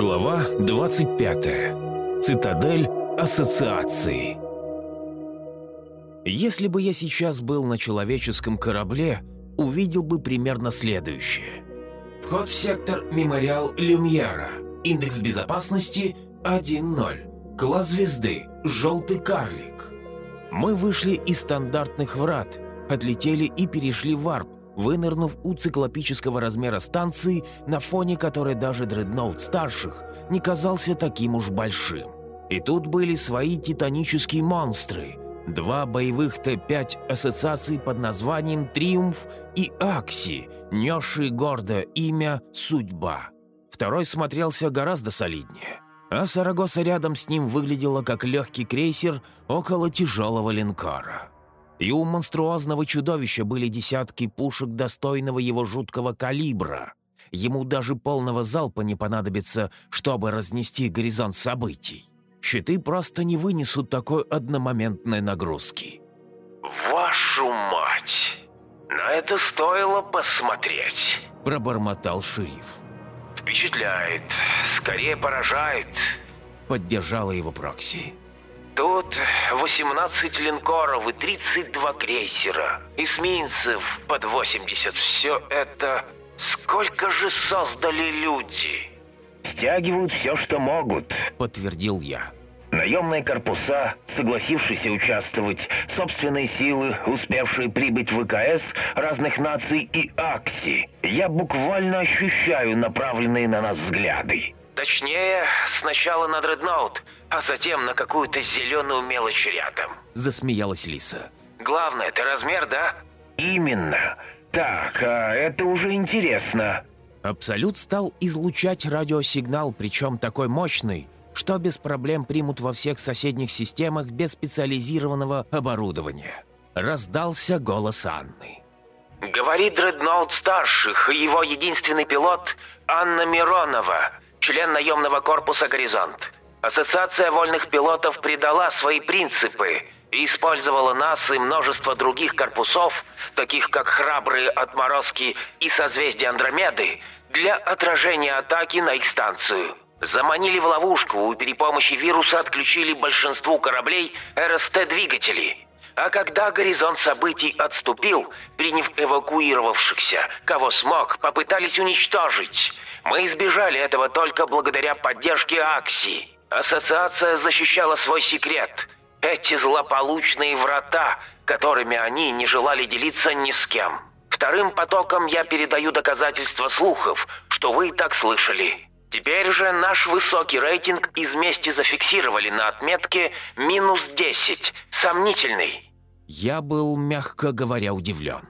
Глава 25. Цитадель Ассоциации. Если бы я сейчас был на человеческом корабле, увидел бы примерно следующее. Вход в сектор Мемориал Люмьера. Индекс безопасности 1.0. Класс звезды. Желтый карлик. Мы вышли из стандартных врат, отлетели и перешли в варп, вынырнув у циклопического размера станции, на фоне которой даже дредноут старших не казался таким уж большим. И тут были свои титанические монстры. Два боевых Т-5 ассоциаций под названием «Триумф» и «Акси», несшие гордо имя «Судьба». Второй смотрелся гораздо солиднее. А Сарагоса рядом с ним выглядела как легкий крейсер около тяжелого линкора. И у монструозного чудовища были десятки пушек достойного его жуткого калибра. Ему даже полного залпа не понадобится, чтобы разнести горизонт событий. Щиты просто не вынесут такой одномоментной нагрузки. «Вашу мать! На это стоило посмотреть!» – пробормотал шериф. «Впечатляет, скорее поражает!» – поддержала его Прокси. Тут 18 линкоров и 32 крейсера, эсминцев под 80. Все это... Сколько же создали люди? «Стягивают все, что могут», — подтвердил я. Наемные корпуса, согласившиеся участвовать, собственные силы, успевшие прибыть в ВКС разных наций и Акси. Я буквально ощущаю направленные на нас взгляды. Точнее, сначала на дредноут, а затем на какую-то зеленую мелочь рядом. Засмеялась Лиса. Главное, это размер, да? Именно. Так, а это уже интересно. Абсолют стал излучать радиосигнал, причем такой мощный, что без проблем примут во всех соседних системах без специализированного оборудования. Раздался голос Анны. «Говорит Дредноут Старших, его единственный пилот Анна Миронова член наемного корпуса «Горизонт». Ассоциация вольных пилотов предала свои принципы и использовала нас и множество других корпусов, таких как «Храбрые отморозки» и «Созвездие Андромеды», для отражения атаки на их станцию. Заманили в ловушку и при помощи вируса отключили большинству кораблей РСТ-двигатели. А когда горизонт событий отступил, приняв эвакуировавшихся, кого смог, попытались уничтожить. Мы избежали этого только благодаря поддержке Акси. Ассоциация защищала свой секрет. Эти злополучные врата, которыми они не желали делиться ни с кем. Вторым потоком я передаю доказательства слухов, что вы и так слышали. Теперь же наш высокий рейтинг из мести зафиксировали на отметке минус 10, сомнительный. Я был, мягко говоря, удивлен.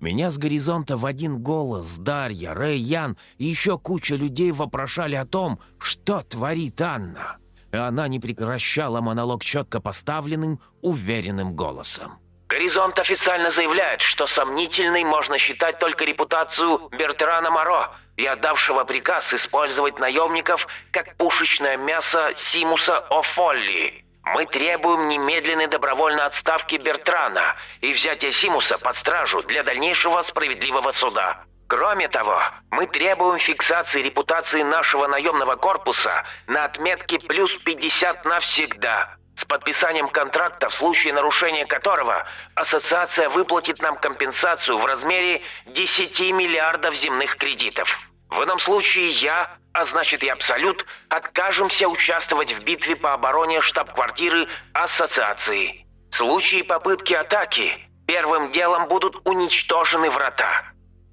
Меня с горизонта в один голос Дарья, Рэй, Ян и еще куча людей вопрошали о том, что творит Анна. И она не прекращала монолог четко поставленным, уверенным голосом. Горизонт официально заявляет, что сомнительной можно считать только репутацию Бертрана Моро и отдавшего приказ использовать наемников как пушечное мясо Симуса О'Фолли. Мы требуем немедленной добровольной отставки Бертрана и взятия Симуса под стражу для дальнейшего справедливого суда. Кроме того, мы требуем фиксации репутации нашего наемного корпуса на отметке плюс 50 навсегда, с подписанием контракта, в случае нарушения которого ассоциация выплатит нам компенсацию в размере 10 миллиардов земных кредитов. В ином случае я, а значит и Абсолют, откажемся участвовать в битве по обороне штаб-квартиры Ассоциации. В случае попытки атаки первым делом будут уничтожены врата.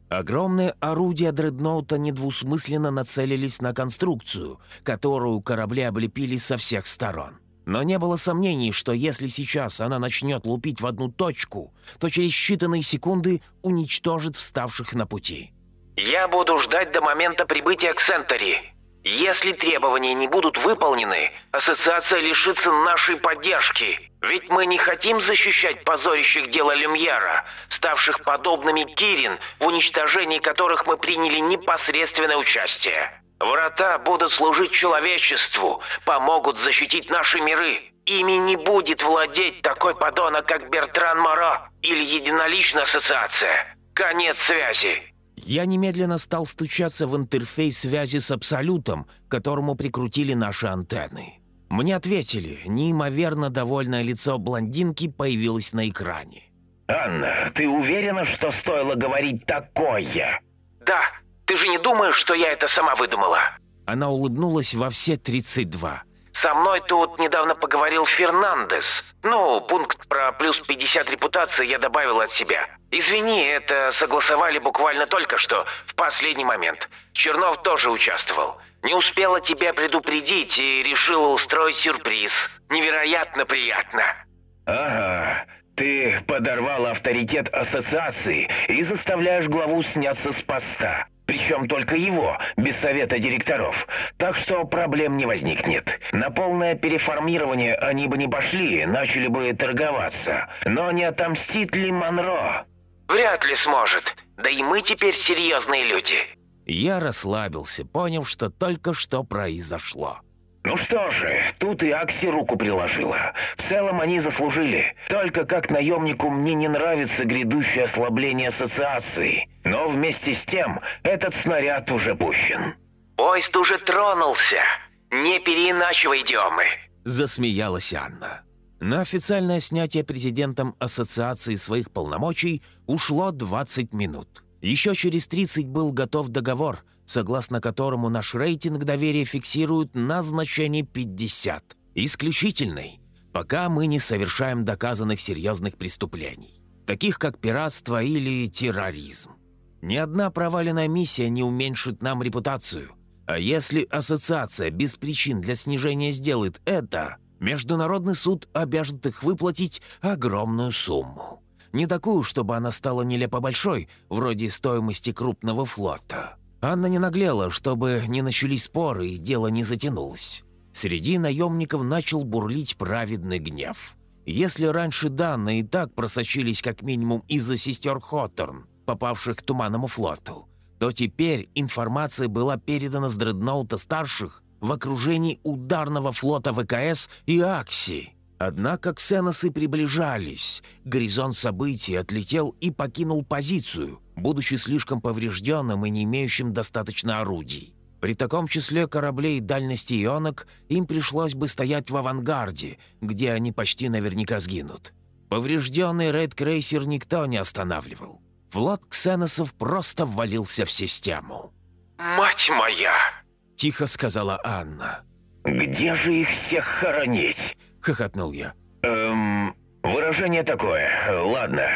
Огромные орудия дредноута недвусмысленно нацелились на конструкцию, которую корабли облепили со всех сторон. Но не было сомнений, что если сейчас она начнет лупить в одну точку, то через считанные секунды уничтожит вставших на пути. Я буду ждать до момента прибытия к Сентери. Если требования не будут выполнены, ассоциация лишится нашей поддержки. Ведь мы не хотим защищать позорящих дело Люмьера, ставших подобными Кирин, в уничтожении которых мы приняли непосредственное участие. Врата будут служить человечеству, помогут защитить наши миры. Ими не будет владеть такой подонок, как Бертран Моро или единоличная ассоциация. Конец связи. Я немедленно стал стучаться в интерфейс связи с Абсолютом, к которому прикрутили наши антенны. Мне ответили, неимоверно довольное лицо блондинки появилось на экране. «Анна, ты уверена, что стоило говорить такое?» «Да. Ты же не думаешь, что я это сама выдумала?» Она улыбнулась во все 32. «Со мной тут недавно поговорил Фернандес. Ну, пункт про плюс 50 репутации я добавил от себя. Извини, это согласовали буквально только что, в последний момент. Чернов тоже участвовал. Не успела тебя предупредить и решила устроить сюрприз. Невероятно приятно». «Ага, ты подорвал авторитет ассоциации и заставляешь главу сняться с поста. Причем только его, без совета директоров. Так что проблем не возникнет. На полное переформирование они бы не пошли, начали бы торговаться. Но не отомстит ли Монро? Вряд ли сможет. Да и мы теперь серьезные люди. Я расслабился, поняв, что только что произошло. Ну что же, тут и Акси руку приложила. В целом они заслужили. Только как наемнику мне не нравится грядущее ослабление ассоциации. Но вместе с тем, этот снаряд уже пущен. Поезд уже тронулся. Не переиначивай идиомы. Засмеялась Анна. На официальное снятие президентом ассоциации своих полномочий ушло 20 минут. Еще через 30 был готов договор – согласно которому наш рейтинг доверия фиксируют на значении 50. Исключительный, пока мы не совершаем доказанных серьезных преступлений, таких как пиратство или терроризм. Ни одна проваленная миссия не уменьшит нам репутацию. А если ассоциация без причин для снижения сделает это, Международный суд обяжет их выплатить огромную сумму. Не такую, чтобы она стала нелепо большой, вроде стоимости крупного флота. Анна не наглела, чтобы не начались споры и дело не затянулось. Среди наемников начал бурлить праведный гнев. Если раньше данные и так просочились как минимум из-за сестер Хоттерн, попавших к Туманному флоту, то теперь информация была передана с дредноута старших в окружении ударного флота ВКС и Акси. Однако ксеносы приближались, горизонт событий отлетел и покинул позицию – будучи слишком поврежденным и не имеющим достаточно орудий. При таком числе кораблей дальности ионок им пришлось бы стоять в авангарде, где они почти наверняка сгинут. Поврежденный рейд-крейсер никто не останавливал. Флот ксеносов просто ввалился в систему. «Мать моя!» – тихо сказала Анна. «Где же их всех хоронить?» – хохотнул я. «Эм, выражение такое. Ладно,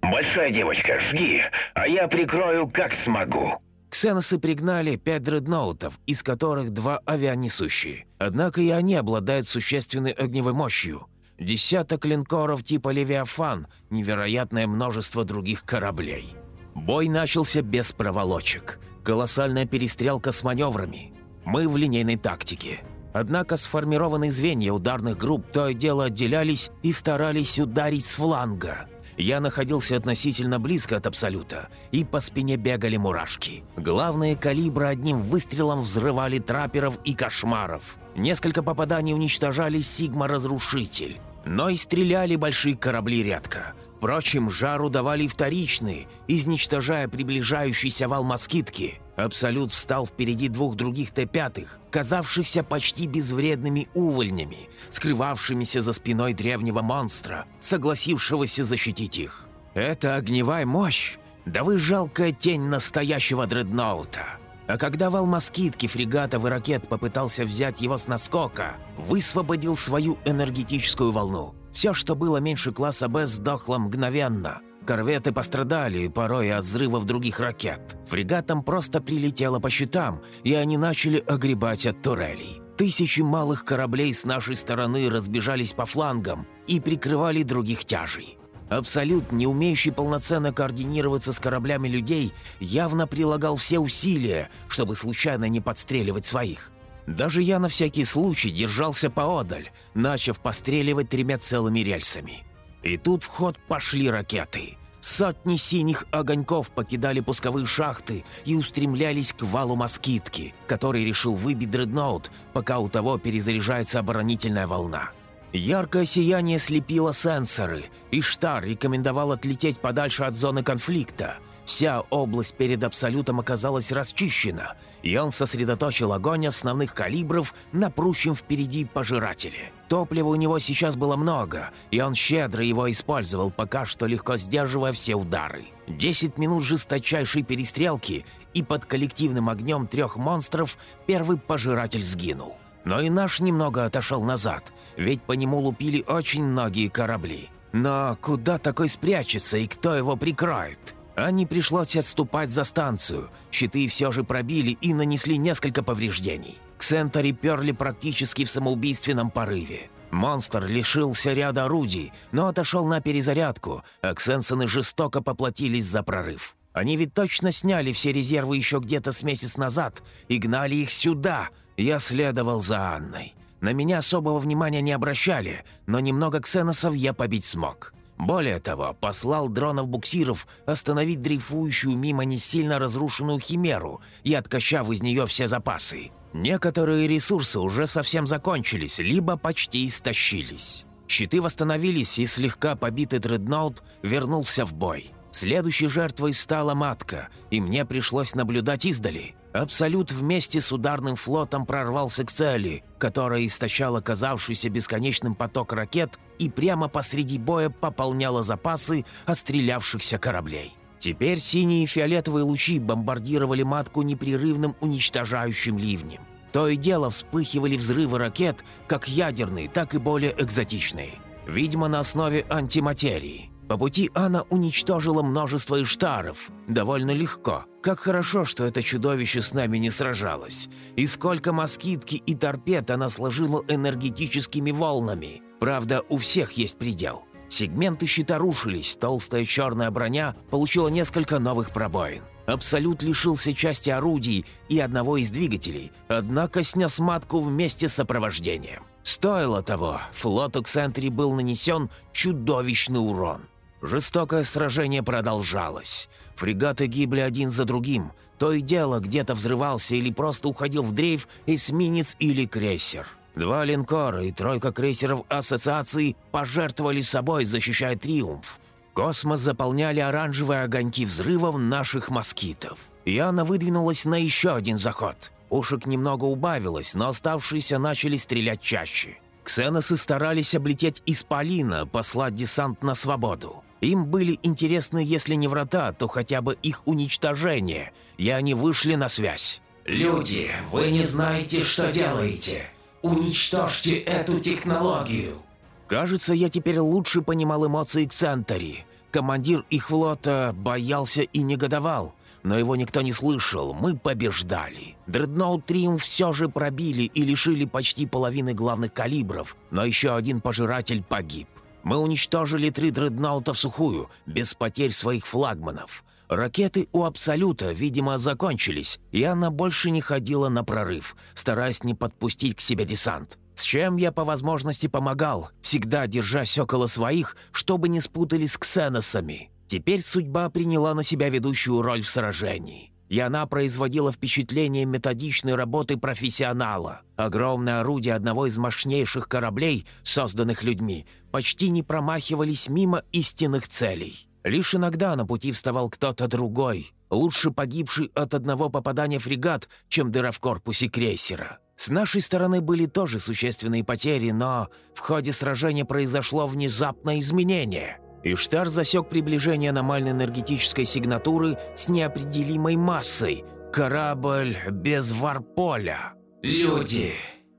большая девочка, жги, а я прикрою как смогу». Ксеносы пригнали пять дредноутов, из которых два авианесущие. Однако и они обладают существенной огневой мощью. Десяток линкоров типа «Левиафан», невероятное множество других кораблей. Бой начался без проволочек. Колоссальная перестрелка с маневрами. Мы в линейной тактике. Однако сформированные звенья ударных групп то и дело отделялись и старались ударить с фланга. Я находился относительно близко от Абсолюта, и по спине бегали мурашки. Главные калибры одним выстрелом взрывали трапперов и кошмаров. Несколько попаданий уничтожали Сигма-разрушитель. Но и стреляли большие корабли редко. Впрочем, жару давали вторичные, изничтожая приближающийся вал москитки. Абсолют встал впереди двух других Т-5, казавшихся почти безвредными увольнями, скрывавшимися за спиной древнего монстра, согласившегося защитить их. Это огневая мощь? Да вы жалкая тень настоящего дредноута. А когда вал москитки фрегатов и ракет попытался взять его с наскока, высвободил свою энергетическую волну. Все, что было меньше класса Б, сдохло мгновенно. Корветы пострадали, порой от взрывов других ракет. Фрегатам просто прилетело по щитам, и они начали огребать от турелей. Тысячи малых кораблей с нашей стороны разбежались по флангам и прикрывали других тяжей. Абсолют, не умеющий полноценно координироваться с кораблями людей, явно прилагал все усилия, чтобы случайно не подстреливать своих. Даже я на всякий случай держался поодаль, начав постреливать тремя целыми рельсами. И тут в ход пошли ракеты. Сотни синих огоньков покидали пусковые шахты и устремлялись к валу москитки, который решил выбить дредноут, пока у того перезаряжается оборонительная волна. Яркое сияние слепило сенсоры, и Штар рекомендовал отлететь подальше от зоны конфликта. Вся область перед Абсолютом оказалась расчищена, и он сосредоточил огонь основных калибров на прущем впереди пожирателе. Топлива у него сейчас было много, и он щедро его использовал, пока что легко сдерживая все удары. Десять минут жесточайшей перестрелки, и под коллективным огнем трех монстров первый пожиратель сгинул. Но и наш немного отошел назад, ведь по нему лупили очень многие корабли. Но куда такой спрячется и кто его прикроет? А не пришлось отступать за станцию. Щиты все же пробили и нанесли несколько повреждений. Ксентори перли практически в самоубийственном порыве. Монстр лишился ряда орудий, но отошел на перезарядку, а Ксенсоны жестоко поплатились за прорыв. Они ведь точно сняли все резервы еще где-то с месяц назад и гнали их сюда. Я следовал за Анной. На меня особого внимания не обращали, но немного ксеносов я побить смог. Более того, послал дронов-буксиров остановить дрейфующую мимо не сильно разрушенную химеру и откачав из нее все запасы. Некоторые ресурсы уже совсем закончились, либо почти истощились. Щиты восстановились, и слегка побитый дредноут вернулся в бой. Следующей жертвой стала матка, и мне пришлось наблюдать издали. Абсолют вместе с ударным флотом прорвался к цели, которая истощала казавшийся бесконечным поток ракет и прямо посреди боя пополняла запасы отстрелявшихся кораблей. Теперь синие и фиолетовые лучи бомбардировали матку непрерывным уничтожающим ливнем. То и дело вспыхивали взрывы ракет, как ядерные, так и более экзотичные. Видимо, на основе антиматерии. По пути Анна уничтожила множество иштаров. Довольно легко. Как хорошо, что это чудовище с нами не сражалось. И сколько москитки и торпед она сложила энергетическими волнами. Правда, у всех есть предел. Сегменты щита рушились, толстая черная броня получила несколько новых пробоин. Абсолют лишился части орудий и одного из двигателей, однако снес матку вместе с сопровождением. Стоило того, флоту Ксентри был нанесен чудовищный урон. Жестокое сражение продолжалось. Фрегаты гибли один за другим. То и дело где-то взрывался или просто уходил в дрейф эсминец или крейсер. Два линкора и тройка крейсеров Ассоциации пожертвовали собой, защищая «Триумф». Космос заполняли оранжевые огоньки взрывов наших москитов. Яна выдвинулась на еще один заход. Пушек немного убавилось, но оставшиеся начали стрелять чаще. Ксеносы старались облететь Исполина, послать десант на свободу. Им были интересны, если не врата, то хотя бы их уничтожение, и они вышли на связь. «Люди, вы не знаете, что делаете. Уничтожьте эту технологию!» Кажется, я теперь лучше понимал эмоции Ксантари. Командир их флота боялся и негодовал, но его никто не слышал, мы побеждали. Дредноут Триумф все же пробили и лишили почти половины главных калибров, но еще один пожиратель погиб. Мы уничтожили три дредноута в сухую, без потерь своих флагманов. Ракеты у Абсолюта, видимо, закончились, и она больше не ходила на прорыв, стараясь не подпустить к себе десант. С чем я по возможности помогал, всегда держась около своих, чтобы не спутались с ксеносами. Теперь судьба приняла на себя ведущую роль в сражении и она производила впечатление методичной работы профессионала. Огромное орудие одного из мощнейших кораблей, созданных людьми, почти не промахивались мимо истинных целей. Лишь иногда на пути вставал кто-то другой, лучше погибший от одного попадания фрегат, чем дыра в корпусе крейсера. С нашей стороны были тоже существенные потери, но в ходе сражения произошло внезапное изменение. Иштар засек приближение аномальной энергетической сигнатуры с неопределимой массой. Корабль без варполя. «Люди,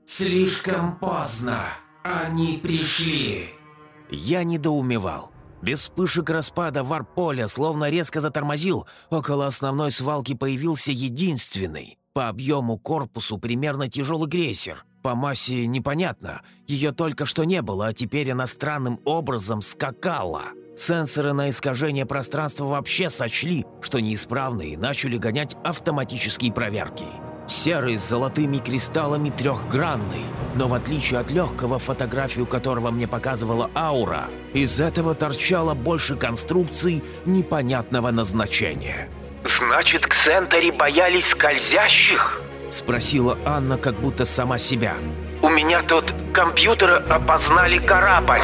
слишком поздно. Они пришли». Я недоумевал. Без вспышек распада варполя словно резко затормозил. Около основной свалки появился единственный. По объему корпусу примерно тяжелый крейсер. По массе непонятно. Ее только что не было, а теперь она странным образом скакала. Сенсоры на искажение пространства вообще сочли, что неисправны и начали гонять автоматические проверки. Серый с золотыми кристаллами трехгранный, но в отличие от легкого, фотографию которого мне показывала аура, из этого торчало больше конструкций непонятного назначения. «Значит, Ксентери боялись скользящих?» Спросила Анна, как будто сама себя. «У меня тут компьютеры опознали корабль.